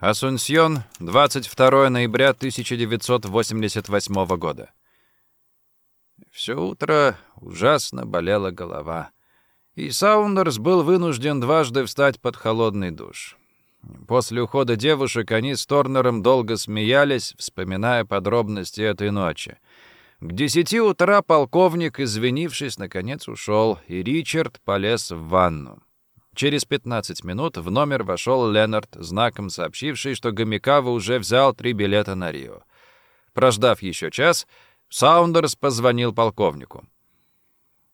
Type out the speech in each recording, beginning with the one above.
Асунсьон, 22 ноября 1988 года. Все утро ужасно болела голова. И Саундерс был вынужден дважды встать под холодный душ. После ухода девушек они с Торнером долго смеялись, вспоминая подробности этой ночи. К десяти утра полковник, извинившись, наконец ушел, и Ричард полез в ванну. Через 15 минут в номер вошел Ленард, знаком сообщивший, что Гомикава уже взял три билета на Рио. Прождав еще час, Саундерс позвонил полковнику.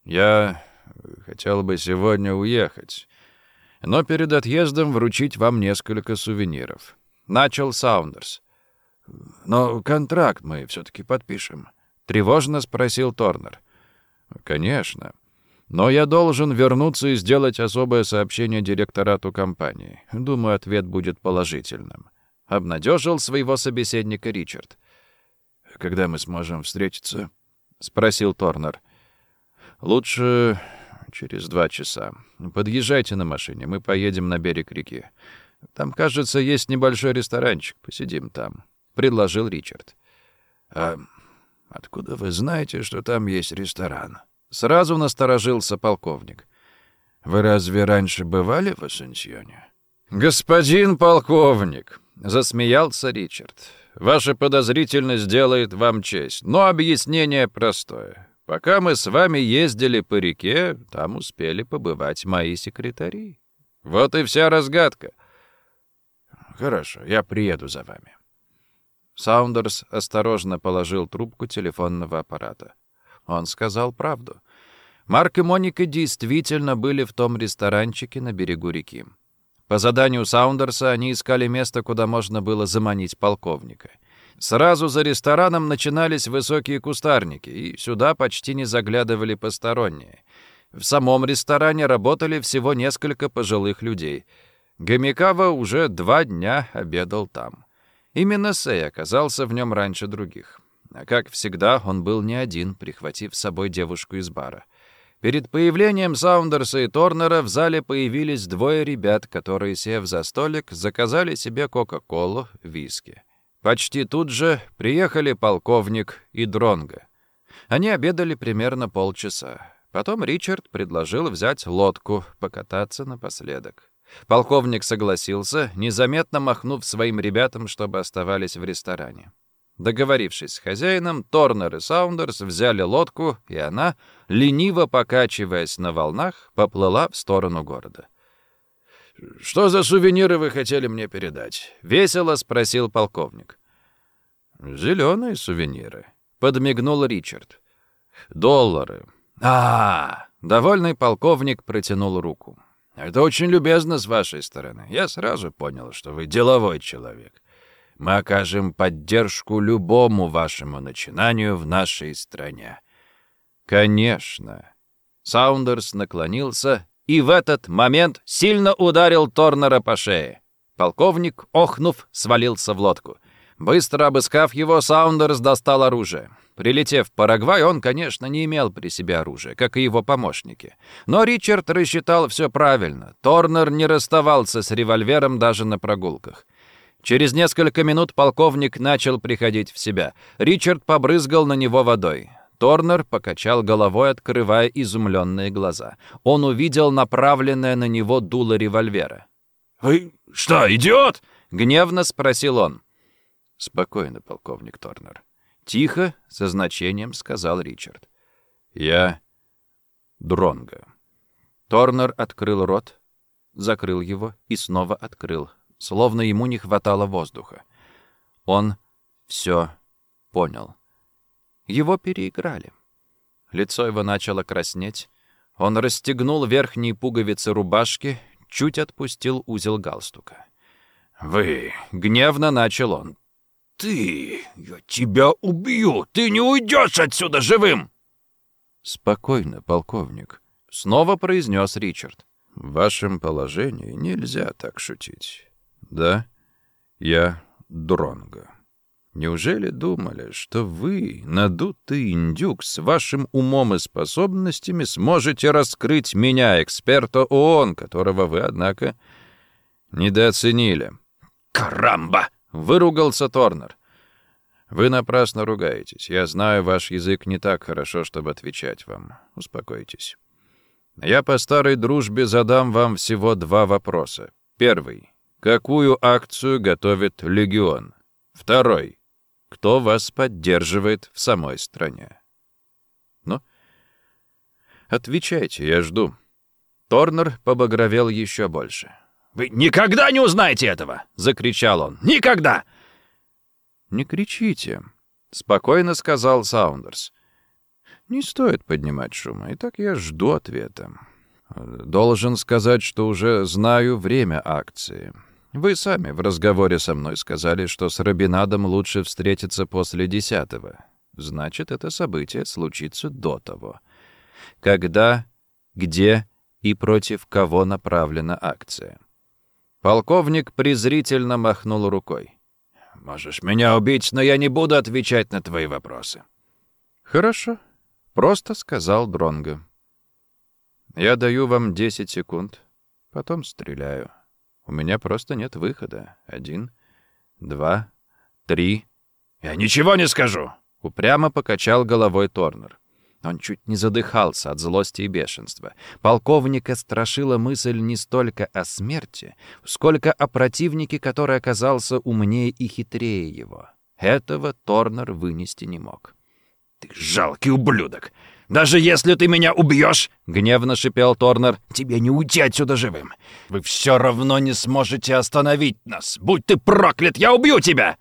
«Я хотел бы сегодня уехать, но перед отъездом вручить вам несколько сувениров». Начал Саундерс. «Но контракт мы все-таки подпишем». Тревожно спросил Торнер. «Конечно. Но я должен вернуться и сделать особое сообщение директорату компании. Думаю, ответ будет положительным». Обнадежил своего собеседника Ричард. «Когда мы сможем встретиться?» — спросил Торнер. «Лучше через два часа. Подъезжайте на машине, мы поедем на берег реки. Там, кажется, есть небольшой ресторанчик. Посидим там», — предложил Ричард. «А «Откуда вы знаете, что там есть ресторан?» Сразу насторожился полковник. «Вы разве раньше бывали в Ассенсионе?» «Господин полковник!» — засмеялся Ричард. «Ваша подозрительность делает вам честь, но объяснение простое. Пока мы с вами ездили по реке, там успели побывать мои секретари. Вот и вся разгадка». «Хорошо, я приеду за вами». Саундерс осторожно положил трубку телефонного аппарата. Он сказал правду. Марк и Моника действительно были в том ресторанчике на берегу реки. По заданию Саундерса они искали место, куда можно было заманить полковника. Сразу за рестораном начинались высокие кустарники, и сюда почти не заглядывали посторонние. В самом ресторане работали всего несколько пожилых людей. Гомикава уже два дня обедал там. Именно Сэй оказался в нем раньше других. Как всегда, он был не один, прихватив с собой девушку из бара. Перед появлением Саундерса и Торнера в зале появились двое ребят, которые, сев за столик, заказали себе Кока-Колу, виски. Почти тут же приехали полковник и Дронга. Они обедали примерно полчаса. Потом Ричард предложил взять лодку, покататься напоследок. Полковник согласился, незаметно махнув своим ребятам, чтобы оставались в ресторане. Договорившись с хозяином, Торнер и Саундерс взяли лодку, и она, лениво покачиваясь на волнах, поплыла в сторону города. «Что за сувениры вы хотели мне передать?» — весело спросил полковник. «Зеленые сувениры», — подмигнул Ричард. «Доллары». «А, -а, -а довольный полковник протянул руку. Это очень любезно с вашей стороны. Я сразу понял, что вы деловой человек. Мы окажем поддержку любому вашему начинанию в нашей стране. Конечно. Саундерс наклонился и в этот момент сильно ударил Торнера по шее. Полковник, охнув, свалился в лодку. Быстро обыскав его, Саундерс достал оружие. Прилетев в Парагвай, он, конечно, не имел при себе оружия, как и его помощники. Но Ричард рассчитал все правильно. Торнер не расставался с револьвером даже на прогулках. Через несколько минут полковник начал приходить в себя. Ричард побрызгал на него водой. Торнер покачал головой, открывая изумленные глаза. Он увидел направленное на него дуло револьвера. «Вы что, идиот?» — гневно спросил он. «Спокойно, полковник Торнер. Тихо, со значением сказал Ричард. «Я Дронго». Торнер открыл рот, закрыл его и снова открыл, словно ему не хватало воздуха. Он все понял. Его переиграли. Лицо его начало краснеть. Он расстегнул верхние пуговицы рубашки, чуть отпустил узел галстука. «Вы!» — гневно начал он. «Ты! Я тебя убью! Ты не уйдешь отсюда живым!» «Спокойно, полковник», — снова произнес Ричард. «В вашем положении нельзя так шутить. Да, я Дронго. Неужели думали, что вы, надутый индюк, с вашим умом и способностями сможете раскрыть меня, эксперта ООН, которого вы, однако, недооценили?» «Карамба!» — выругался Торнер. «Вы напрасно ругаетесь. Я знаю, ваш язык не так хорошо, чтобы отвечать вам. Успокойтесь. Я по старой дружбе задам вам всего два вопроса. Первый. Какую акцию готовит Легион? Второй. Кто вас поддерживает в самой стране? Ну, отвечайте, я жду». Торнер побагровел еще больше. «Вы никогда не узнаете этого!» — закричал он. «Никогда!» «Не кричите», — спокойно сказал Саундерс. «Не стоит поднимать шума, и так я жду ответа. Должен сказать, что уже знаю время акции. Вы сами в разговоре со мной сказали, что с Робинадом лучше встретиться после десятого. Значит, это событие случится до того. Когда, где и против кого направлена акция?» Полковник презрительно махнул рукой. Можешь меня убить, но я не буду отвечать на твои вопросы». «Хорошо», — просто сказал Дронго. «Я даю вам 10 секунд, потом стреляю. У меня просто нет выхода. Один, два, три...» «Я ничего не скажу!» — упрямо покачал головой Торнер. Он чуть не задыхался от злости и бешенства. Полковника страшила мысль не столько о смерти, сколько о противнике, который оказался умнее и хитрее его. Этого Торнер вынести не мог. «Ты жалкий ублюдок! Даже если ты меня убьешь, — гневно шипел Торнер, — тебе не уйти отсюда живым. Вы все равно не сможете остановить нас. Будь ты проклят, я убью тебя!»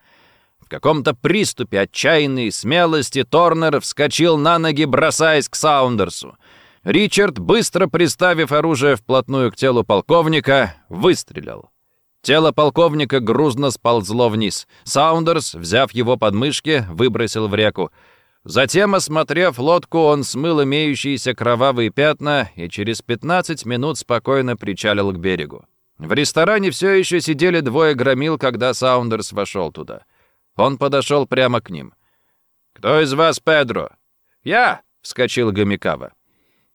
В каком-то приступе отчаянной смелости Торнер вскочил на ноги, бросаясь к Саундерсу. Ричард, быстро приставив оружие вплотную к телу полковника, выстрелил. Тело полковника грузно сползло вниз. Саундерс, взяв его под мышки, выбросил в реку. Затем, осмотрев лодку, он смыл имеющиеся кровавые пятна и через 15 минут спокойно причалил к берегу. В ресторане все еще сидели двое громил, когда Саундерс вошел туда. Он подошел прямо к ним. «Кто из вас Педро?» «Я!» — вскочил Гомикава.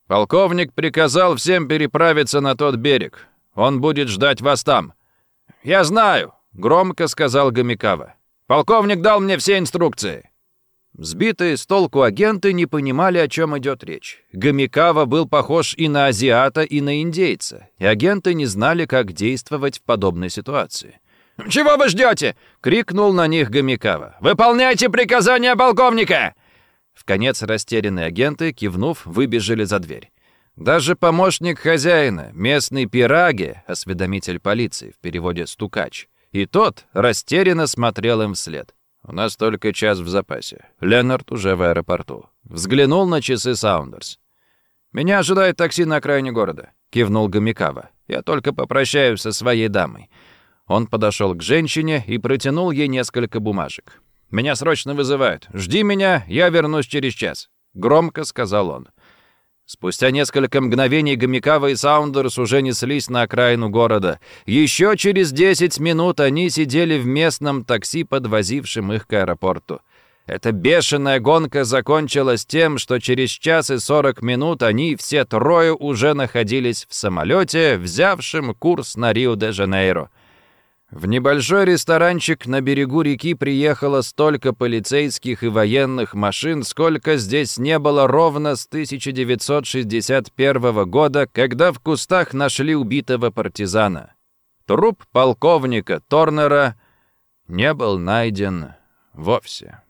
«Полковник приказал всем переправиться на тот берег. Он будет ждать вас там». «Я знаю!» — громко сказал Гомикава. «Полковник дал мне все инструкции». Сбитые с толку агенты не понимали, о чем идет речь. Гомикава был похож и на азиата, и на индейца, и агенты не знали, как действовать в подобной ситуации. «Чего вы ждете?» — крикнул на них Гомикава. «Выполняйте приказания полковника!» В конец растерянные агенты, кивнув, выбежали за дверь. Даже помощник хозяина, местный пираги, осведомитель полиции, в переводе «стукач», и тот растерянно смотрел им вслед. «У нас только час в запасе. Ленард уже в аэропорту». Взглянул на часы Саундерс. «Меня ожидает такси на окраине города», — кивнул Гомикава. «Я только попрощаюсь со своей дамой. Он подошел к женщине и протянул ей несколько бумажек. «Меня срочно вызывают. Жди меня, я вернусь через час», — громко сказал он. Спустя несколько мгновений Гомикава и Саундерс уже неслись на окраину города. Еще через 10 минут они сидели в местном такси, подвозившем их к аэропорту. Эта бешеная гонка закончилась тем, что через час и 40 минут они все трое уже находились в самолете, взявшем курс на Рио-де-Жанейро. В небольшой ресторанчик на берегу реки приехало столько полицейских и военных машин, сколько здесь не было ровно с 1961 года, когда в кустах нашли убитого партизана. Труп полковника Торнера не был найден вовсе.